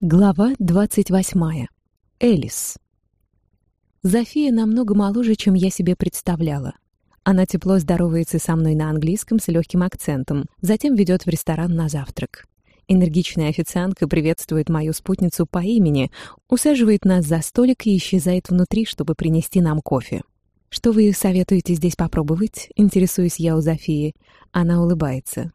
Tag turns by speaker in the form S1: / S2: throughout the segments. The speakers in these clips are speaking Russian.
S1: Глава 28. Элис. Зофия намного моложе, чем я себе представляла. Она тепло здоровается со мной на английском с легким акцентом, затем ведет в ресторан на завтрак. Энергичная официантка приветствует мою спутницу по имени, усаживает нас за столик и исчезает внутри, чтобы принести нам кофе. «Что вы советуете здесь попробовать?» — интересуюсь я у Зофии. Она улыбается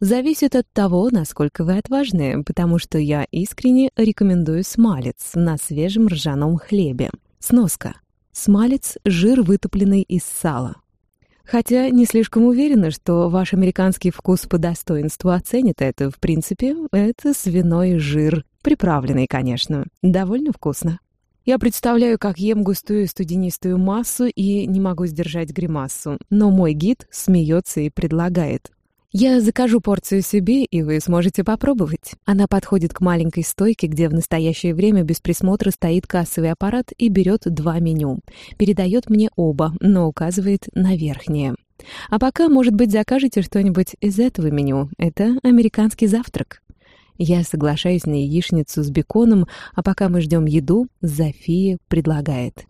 S1: зависит от того, насколько вы отважны, потому что я искренне рекомендую смалец на свежем ржаном хлебе. Сноска. Смалец – жир, вытопленный из сала. Хотя не слишком уверена, что ваш американский вкус по достоинству оценит это. В принципе, это свиной жир. Приправленный, конечно. Довольно вкусно. Я представляю, как ем густую студенистую массу и не могу сдержать гримасу. Но мой гид смеется и предлагает. «Я закажу порцию себе, и вы сможете попробовать». Она подходит к маленькой стойке, где в настоящее время без присмотра стоит кассовый аппарат и берет два меню. Передает мне оба, но указывает на верхнее. А пока, может быть, закажете что-нибудь из этого меню. Это американский завтрак. Я соглашаюсь на яичницу с беконом, а пока мы ждем еду, Зофия предлагает.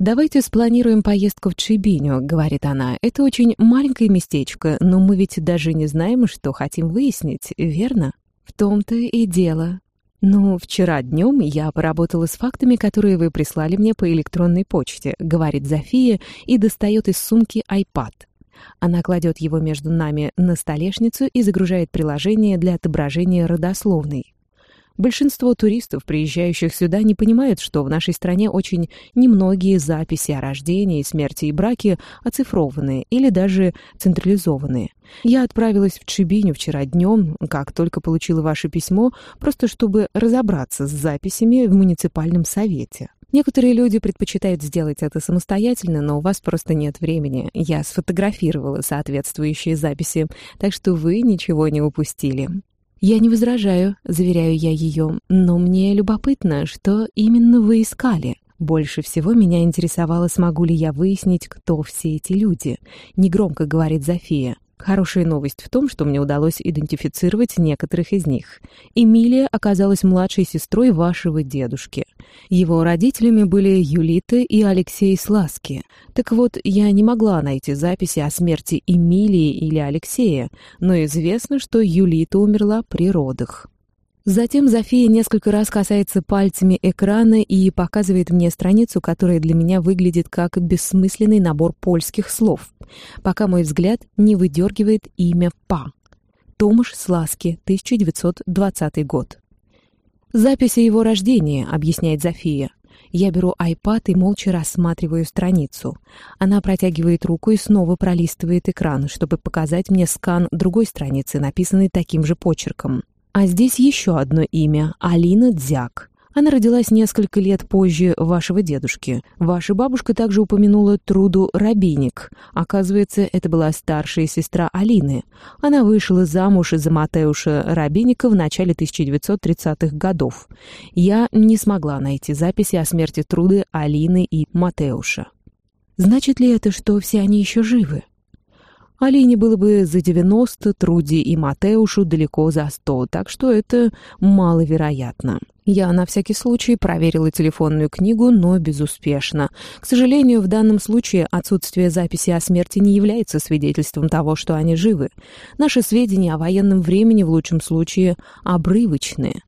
S1: «Давайте спланируем поездку в Чибиню», — говорит она. «Это очень маленькое местечко, но мы ведь даже не знаем, что хотим выяснить, верно?» «В том-то и дело». «Ну, вчера днем я поработала с фактами, которые вы прислали мне по электронной почте», — говорит Зофия и достает из сумки iPad. Она кладет его между нами на столешницу и загружает приложение для отображения родословной. Большинство туристов, приезжающих сюда, не понимают, что в нашей стране очень немногие записи о рождении, смерти и браке оцифрованные или даже централизованные. Я отправилась в Чебиню вчера днем, как только получила ваше письмо, просто чтобы разобраться с записями в муниципальном совете. Некоторые люди предпочитают сделать это самостоятельно, но у вас просто нет времени. Я сфотографировала соответствующие записи, так что вы ничего не упустили. «Я не возражаю», — заверяю я ее, «но мне любопытно, что именно вы искали». Больше всего меня интересовало, смогу ли я выяснить, кто все эти люди. Негромко говорит Зофия. Хорошая новость в том, что мне удалось идентифицировать некоторых из них. Эмилия оказалась младшей сестрой вашего дедушки. Его родителями были Юлита и Алексей Сласки. Так вот, я не могла найти записи о смерти Эмилии или Алексея, но известно, что Юлита умерла при родах. Затем Зофия несколько раз касается пальцами экрана и показывает мне страницу, которая для меня выглядит как бессмысленный набор польских слов, пока мой взгляд не выдергивает имя Па. Томаш Сласки, 1920 год. «Записи его рождения», — объясняет Зофия. Я беру iPad и молча рассматриваю страницу. Она протягивает руку и снова пролистывает экран, чтобы показать мне скан другой страницы, написанной таким же почерком. А здесь еще одно имя — Алина Дзяк. Она родилась несколько лет позже вашего дедушки. Ваша бабушка также упомянула Труду Рабиник. Оказывается, это была старшая сестра Алины. Она вышла замуж за Матеуша Рабиника в начале 1930-х годов. Я не смогла найти записи о смерти Труды, Алины и Матеуша. Значит ли это, что все они еще живы? Алине было бы за 90, Труди и Матеушу далеко за 100, так что это маловероятно. Я на всякий случай проверила телефонную книгу, но безуспешно. К сожалению, в данном случае отсутствие записи о смерти не является свидетельством того, что они живы. Наши сведения о военном времени в лучшем случае обрывочные.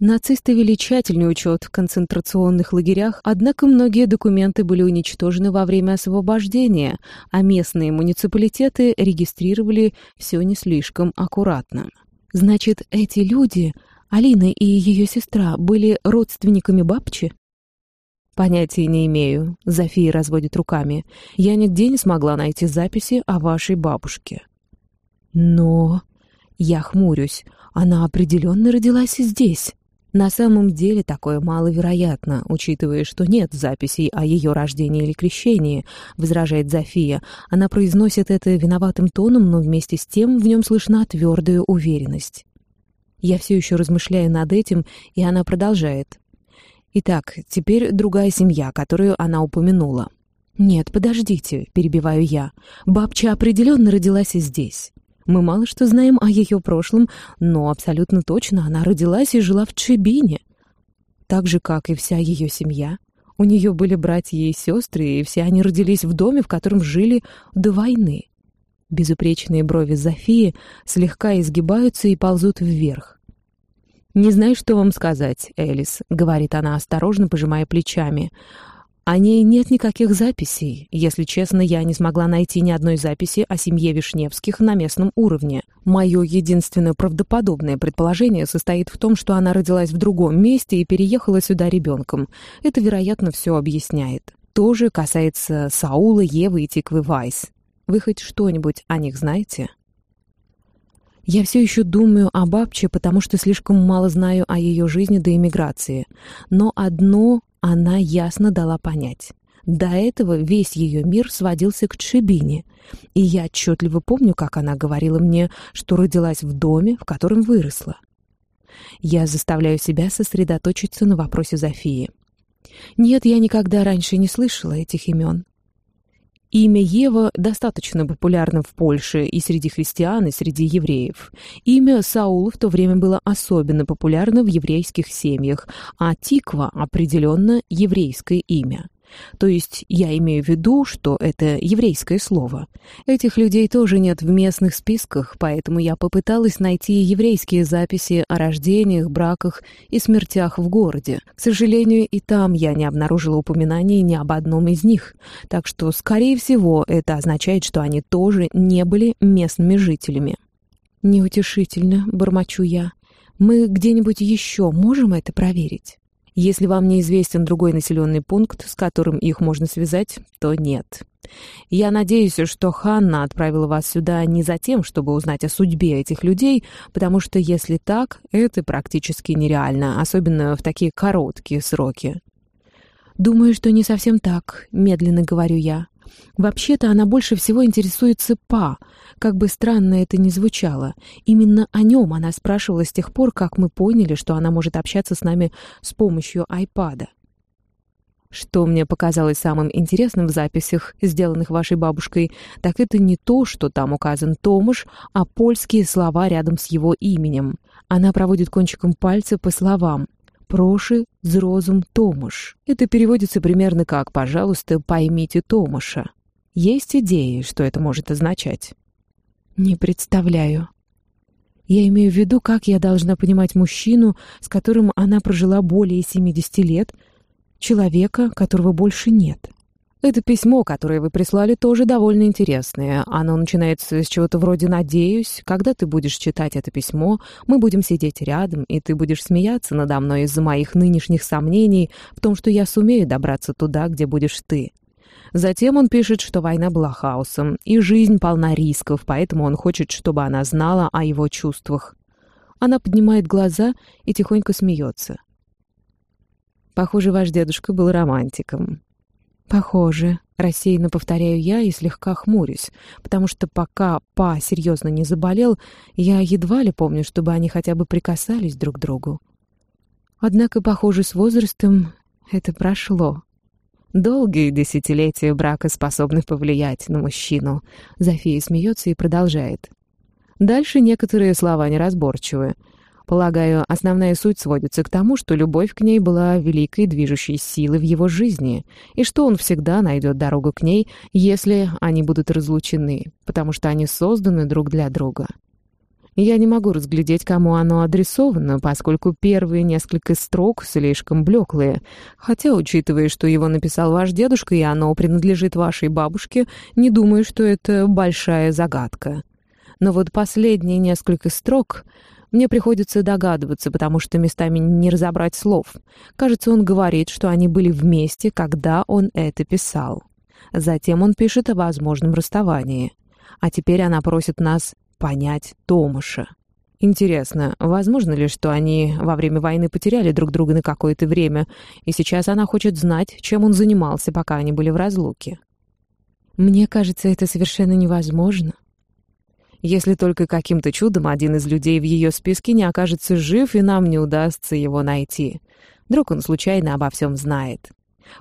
S1: Нацисты вели тщательный учет в концентрационных лагерях, однако многие документы были уничтожены во время освобождения, а местные муниципалитеты регистрировали все не слишком аккуратно. Значит, эти люди, Алина и ее сестра, были родственниками Бабчи? «Понятия не имею», — Зофия разводит руками. «Я нигде не смогла найти записи о вашей бабушке». «Но...» Я хмурюсь. Она определенно родилась здесь. На самом деле такое маловероятно, учитывая, что нет записей о ее рождении или крещении, возражает Зофия. Она произносит это виноватым тоном, но вместе с тем в нем слышна твердая уверенность. Я все еще размышляю над этим, и она продолжает. Итак, теперь другая семья, которую она упомянула. «Нет, подождите», — перебиваю я. «Бабча определенно родилась и здесь. Мы мало что знаем о ее прошлом, но абсолютно точно она родилась и жила в Чебине. Так же, как и вся ее семья. У нее были братья и сестры, и все они родились в доме, в котором жили до войны. Безупречные брови Зофии слегка изгибаются и ползут вверх. «Не знаю, что вам сказать, Элис», — говорит она, осторожно пожимая плечами. О ней нет никаких записей. Если честно, я не смогла найти ни одной записи о семье Вишневских на местном уровне. Мое единственное правдоподобное предположение состоит в том, что она родилась в другом месте и переехала сюда ребенком. Это, вероятно, все объясняет. То же касается Саула, Евы и Тиквы Вайс. Вы хоть что-нибудь о них знаете? Я все еще думаю о бабче, потому что слишком мало знаю о ее жизни до эмиграции. Но одно она ясно дала понять. До этого весь ее мир сводился к Тшибине, и я отчетливо помню, как она говорила мне, что родилась в доме, в котором выросла. Я заставляю себя сосредоточиться на вопросе Зофии. Нет, я никогда раньше не слышала этих имен. Имя Ева достаточно популярно в Польше и среди христиан, и среди евреев. Имя Саула в то время было особенно популярно в еврейских семьях, а Тиква определенно еврейское имя. То есть я имею в виду, что это еврейское слово. Этих людей тоже нет в местных списках, поэтому я попыталась найти еврейские записи о рождениях, браках и смертях в городе. К сожалению, и там я не обнаружила упоминаний ни об одном из них. Так что, скорее всего, это означает, что они тоже не были местными жителями. «Неутешительно», — бормочу я. «Мы где-нибудь еще можем это проверить?» Если вам неизвестен другой населенный пункт, с которым их можно связать, то нет. Я надеюсь, что Ханна отправила вас сюда не за тем, чтобы узнать о судьбе этих людей, потому что если так, это практически нереально, особенно в такие короткие сроки. «Думаю, что не совсем так», — медленно говорю я. Вообще-то она больше всего интересуется Па, как бы странно это ни звучало. Именно о нем она спрашивала с тех пор, как мы поняли, что она может общаться с нами с помощью айпада. Что мне показалось самым интересным в записях, сделанных вашей бабушкой, так это не то, что там указан Томаш, а польские слова рядом с его именем. Она проводит кончиком пальца по словам «Проши зрозум Томаш». Это переводится примерно как «пожалуйста, поймите Томаша». Есть идеи, что это может означать? Не представляю. Я имею в виду, как я должна понимать мужчину, с которым она прожила более 70 лет, человека, которого больше нет. Это письмо, которое вы прислали, тоже довольно интересное. Оно начинается с чего-то вроде «надеюсь». Когда ты будешь читать это письмо, мы будем сидеть рядом, и ты будешь смеяться надо мной из-за моих нынешних сомнений в том, что я сумею добраться туда, где будешь ты. Затем он пишет, что война была хаосом, и жизнь полна рисков, поэтому он хочет, чтобы она знала о его чувствах. Она поднимает глаза и тихонько смеется. Похоже, ваш дедушка был романтиком. Похоже, рассеянно повторяю я и слегка хмурюсь, потому что пока Па серьезно не заболел, я едва ли помню, чтобы они хотя бы прикасались друг к другу. Однако, похоже, с возрастом это прошло. Долгие десятилетия брака способны повлиять на мужчину. Зофия смеется и продолжает. Дальше некоторые слова неразборчивы. Полагаю, основная суть сводится к тому, что любовь к ней была великой движущей силой в его жизни, и что он всегда найдет дорогу к ней, если они будут разлучены, потому что они созданы друг для друга. Я не могу разглядеть, кому оно адресовано, поскольку первые несколько строк слишком блеклые. Хотя, учитывая, что его написал ваш дедушка, и оно принадлежит вашей бабушке, не думаю, что это большая загадка. Но вот последние несколько строк мне приходится догадываться, потому что местами не разобрать слов. Кажется, он говорит, что они были вместе, когда он это писал. Затем он пишет о возможном расставании. А теперь она просит нас понять Томаша. Интересно, возможно ли, что они во время войны потеряли друг друга на какое-то время, и сейчас она хочет знать, чем он занимался, пока они были в разлуке? Мне кажется, это совершенно невозможно. Если только каким-то чудом один из людей в ее списке не окажется жив, и нам не удастся его найти. Вдруг он случайно обо всем знает.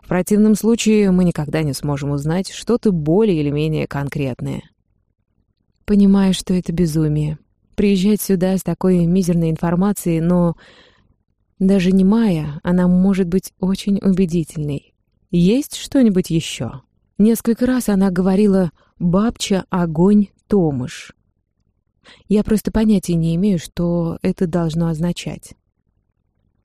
S1: В противном случае мы никогда не сможем узнать что-то более или менее конкретное. Понимаю, что это безумие. Приезжать сюда с такой мизерной информацией, но... Даже не Майя, она может быть очень убедительной. Есть что-нибудь еще? Несколько раз она говорила «бабча, огонь, Томыш». Я просто понятия не имею, что это должно означать.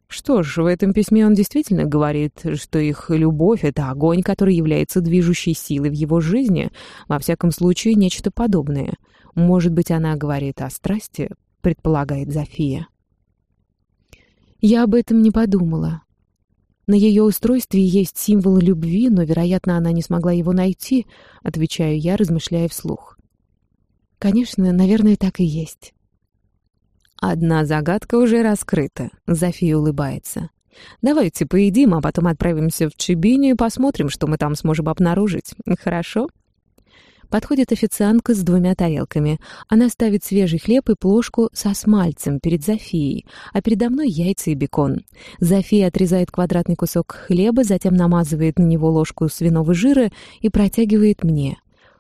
S1: Что ж, в этом письме он действительно говорит, что их любовь — это огонь, который является движущей силой в его жизни, во всяком случае, нечто подобное. Может быть, она говорит о страсти, предполагает Зофия. Я об этом не подумала. На ее устройстве есть символ любви, но, вероятно, она не смогла его найти, отвечаю я, размышляя вслух. Конечно, наверное, так и есть. Одна загадка уже раскрыта. Зофия улыбается. Давайте поедим, а потом отправимся в Чебиню и посмотрим, что мы там сможем обнаружить. Хорошо? Подходит официантка с двумя тарелками. Она ставит свежий хлеб и плошку со смальцем перед Зофией, а передо мной яйца и бекон. Зофия отрезает квадратный кусок хлеба, затем намазывает на него ложку свиного жира и протягивает мне.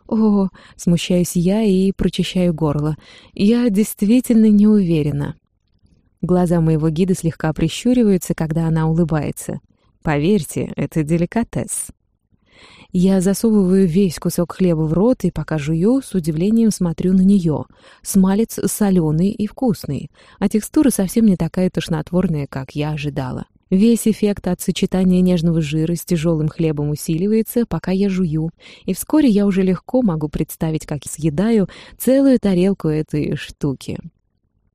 S1: О, смущаюсь я и прочищаю горло. Я действительно не уверена. Глаза моего гида слегка прищуриваются, когда она улыбается. Поверьте, это деликатес. Я засовываю весь кусок хлеба в рот и, пока жую, с удивлением смотрю на нее. Смалец соленый и вкусный, а текстура совсем не такая тошнотворная, как я ожидала. Весь эффект от сочетания нежного жира с тяжелым хлебом усиливается, пока я жую, и вскоре я уже легко могу представить, как съедаю целую тарелку этой штуки.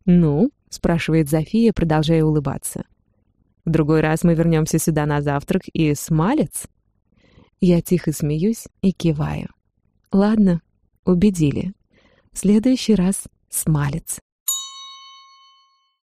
S1: «Ну?» — спрашивает Зофия, продолжая улыбаться. «В другой раз мы вернемся сюда на завтрак и смалец?» Я тихо смеюсь и киваю. «Ладно, убедили. В следующий раз смалец».